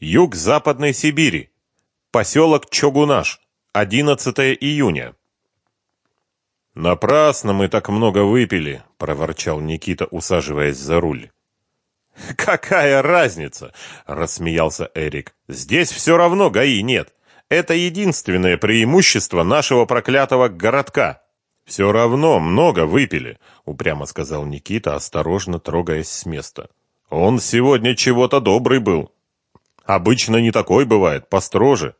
Юг Западной Сибири. Поселок Чогунаш. 11 июня. «Напрасно мы так много выпили», — проворчал Никита, усаживаясь за руль. «Какая разница?» — рассмеялся Эрик. «Здесь все равно ГАИ нет. Это единственное преимущество нашего проклятого городка». «Все равно много выпили», — упрямо сказал Никита, осторожно трогаясь с места. «Он сегодня чего-то добрый был. Обычно не такой бывает, построже».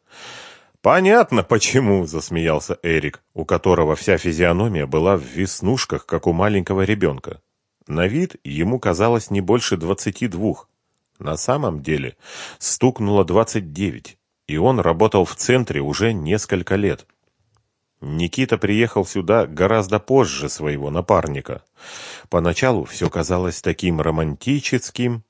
«Понятно, почему», — засмеялся Эрик, у которого вся физиономия была в веснушках, как у маленького ребенка. На вид ему казалось не больше двадцати двух. На самом деле стукнуло двадцать девять, и он работал в центре уже несколько лет. Никита приехал сюда гораздо позже своего напарника. Поначалу все казалось таким романтическим,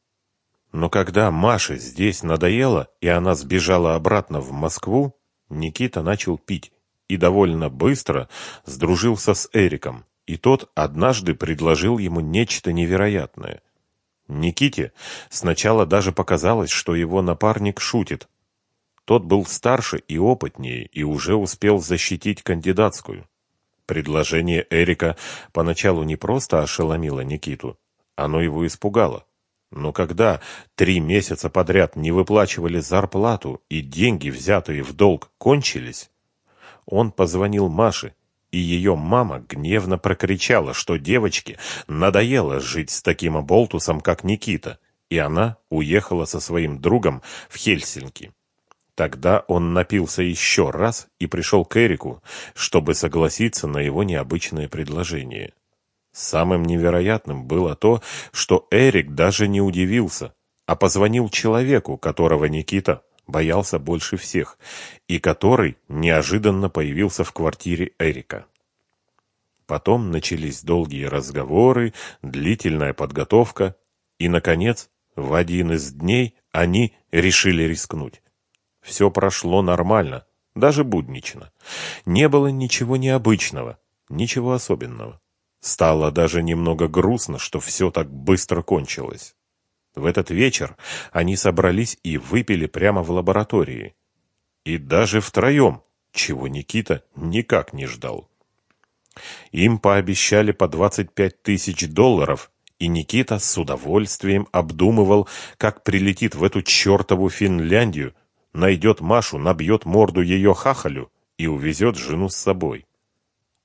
но когда Маше здесь надоело, и она сбежала обратно в Москву, Никита начал пить и довольно быстро сдружился с Эриком, и тот однажды предложил ему нечто невероятное. Никите сначала даже показалось, что его напарник шутит. Тот был старше и опытнее и уже успел защитить кандидатскую. Предложение Эрика поначалу не просто ошеломило Никиту, оно его испугало. Но когда три месяца подряд не выплачивали зарплату и деньги, взятые в долг, кончились, он позвонил Маше, и ее мама гневно прокричала, что девочке надоело жить с таким оболтусом, как Никита, и она уехала со своим другом в Хельсинки. Тогда он напился еще раз и пришел к Эрику, чтобы согласиться на его необычное предложение. Самым невероятным было то, что Эрик даже не удивился, а позвонил человеку, которого Никита боялся больше всех, и который неожиданно появился в квартире Эрика. Потом начались долгие разговоры, длительная подготовка, и, наконец, в один из дней они решили рискнуть. Все прошло нормально, даже буднично. Не было ничего необычного, ничего особенного. Стало даже немного грустно, что все так быстро кончилось. В этот вечер они собрались и выпили прямо в лаборатории. И даже втроем, чего Никита никак не ждал. Им пообещали по 25 тысяч долларов, и Никита с удовольствием обдумывал, как прилетит в эту чертову Финляндию, найдет Машу, набьет морду ее хахалю и увезет жену с собой.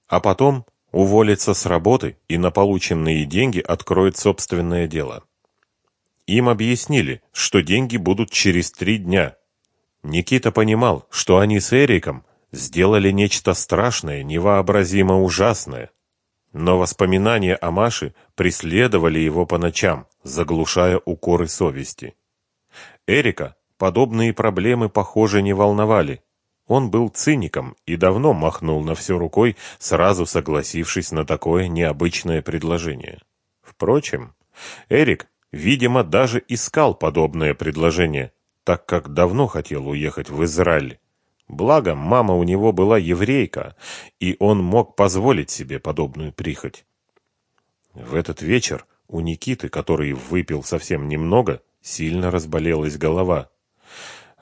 А потом уволится с работы и на полученные деньги откроет собственное дело. Им объяснили, что деньги будут через три дня. Никита понимал, что они с Эриком сделали нечто страшное, невообразимо ужасное. Но воспоминания о Маше преследовали его по ночам, заглушая укоры совести. Эрика подобные проблемы, похоже, не волновали. Он был циником и давно махнул на все рукой, сразу согласившись на такое необычное предложение. Впрочем, Эрик, видимо, даже искал подобное предложение, так как давно хотел уехать в Израиль. Благо, мама у него была еврейка, и он мог позволить себе подобную прихоть. В этот вечер у Никиты, который выпил совсем немного, сильно разболелась голова.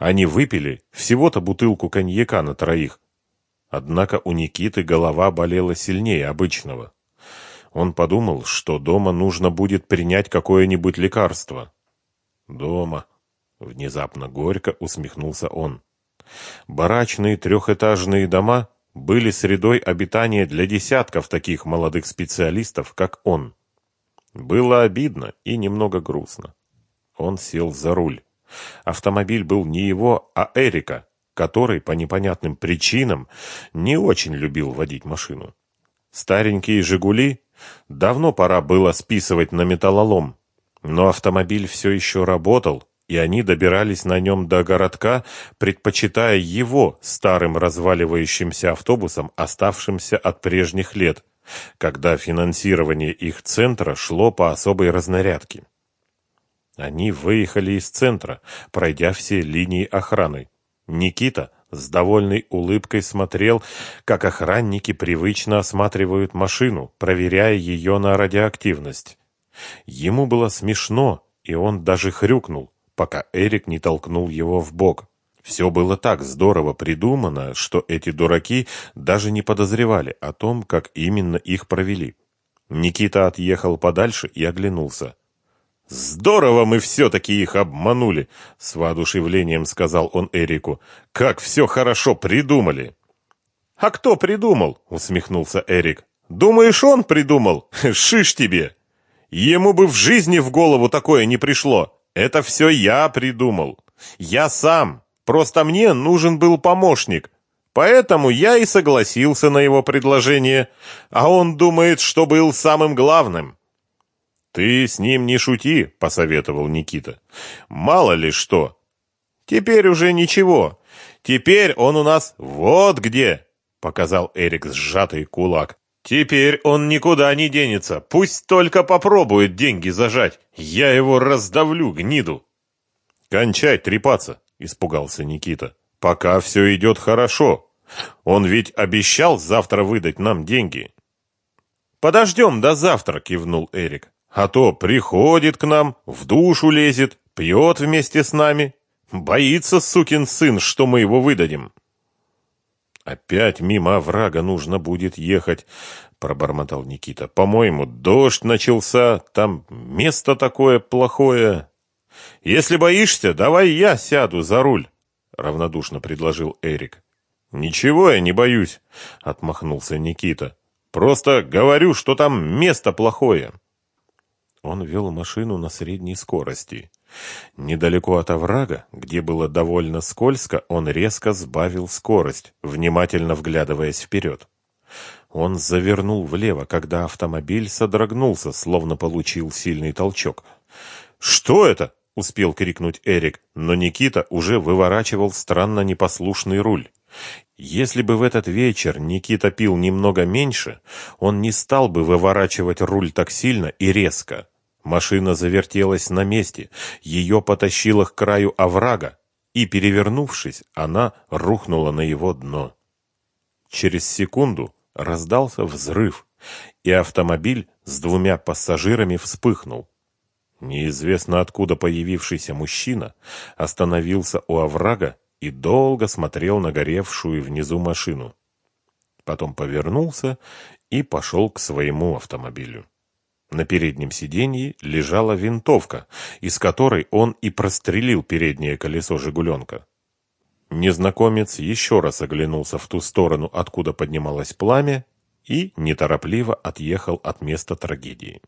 Они выпили всего-то бутылку коньяка на троих. Однако у Никиты голова болела сильнее обычного. Он подумал, что дома нужно будет принять какое-нибудь лекарство. Дома. Внезапно горько усмехнулся он. Барачные трехэтажные дома были средой обитания для десятков таких молодых специалистов, как он. Было обидно и немного грустно. Он сел за руль. Автомобиль был не его, а Эрика, который по непонятным причинам не очень любил водить машину. Старенькие «Жигули» давно пора было списывать на металлолом, но автомобиль все еще работал, и они добирались на нем до городка, предпочитая его старым разваливающимся автобусом, оставшимся от прежних лет, когда финансирование их центра шло по особой разнарядке. Они выехали из центра, пройдя все линии охраны. Никита с довольной улыбкой смотрел, как охранники привычно осматривают машину, проверяя ее на радиоактивность. Ему было смешно, и он даже хрюкнул, пока Эрик не толкнул его в бок. Все было так здорово придумано, что эти дураки даже не подозревали о том, как именно их провели. Никита отъехал подальше и оглянулся. «Здорово мы все-таки их обманули!» — с воодушевлением сказал он Эрику. «Как все хорошо придумали!» «А кто придумал?» — усмехнулся Эрик. «Думаешь, он придумал? Шиш тебе! Ему бы в жизни в голову такое не пришло. Это все я придумал. Я сам. Просто мне нужен был помощник. Поэтому я и согласился на его предложение. А он думает, что был самым главным». «Ты с ним не шути», — посоветовал Никита. «Мало ли что. Теперь уже ничего. Теперь он у нас вот где показал Эрик сжатый кулак. Теперь он никуда не денется. Пусть только попробует деньги зажать. Я его раздавлю, гниду. Кончай трепаться, испугался Никита. Пока все идет хорошо. Он ведь обещал завтра выдать нам деньги. Подождем до завтра, кивнул Эрик. А то приходит к нам, в душу лезет, пьет вместе с нами. Боится сукин сын, что мы его выдадим. Опять мимо врага нужно будет ехать, пробормотал Никита. По-моему, дождь начался, там место такое плохое. Если боишься, давай я сяду за руль, равнодушно предложил Эрик. Ничего я не боюсь, отмахнулся Никита. Просто говорю, что там место плохое. Он вел машину на средней скорости. Недалеко от оврага, где было довольно скользко, он резко сбавил скорость, внимательно вглядываясь вперед. Он завернул влево, когда автомобиль содрогнулся, словно получил сильный толчок. «Что это?» — успел крикнуть Эрик, но Никита уже выворачивал странно непослушный руль. Если бы в этот вечер Никита пил немного меньше, он не стал бы выворачивать руль так сильно и резко. Машина завертелась на месте, ее потащило к краю оврага, и, перевернувшись, она рухнула на его дно. Через секунду раздался взрыв, и автомобиль с двумя пассажирами вспыхнул. Неизвестно откуда появившийся мужчина остановился у оврага и долго смотрел на горевшую внизу машину. Потом повернулся и пошел к своему автомобилю. На переднем сиденье лежала винтовка, из которой он и прострелил переднее колесо «Жигуленка». Незнакомец еще раз оглянулся в ту сторону, откуда поднималось пламя, и неторопливо отъехал от места трагедии.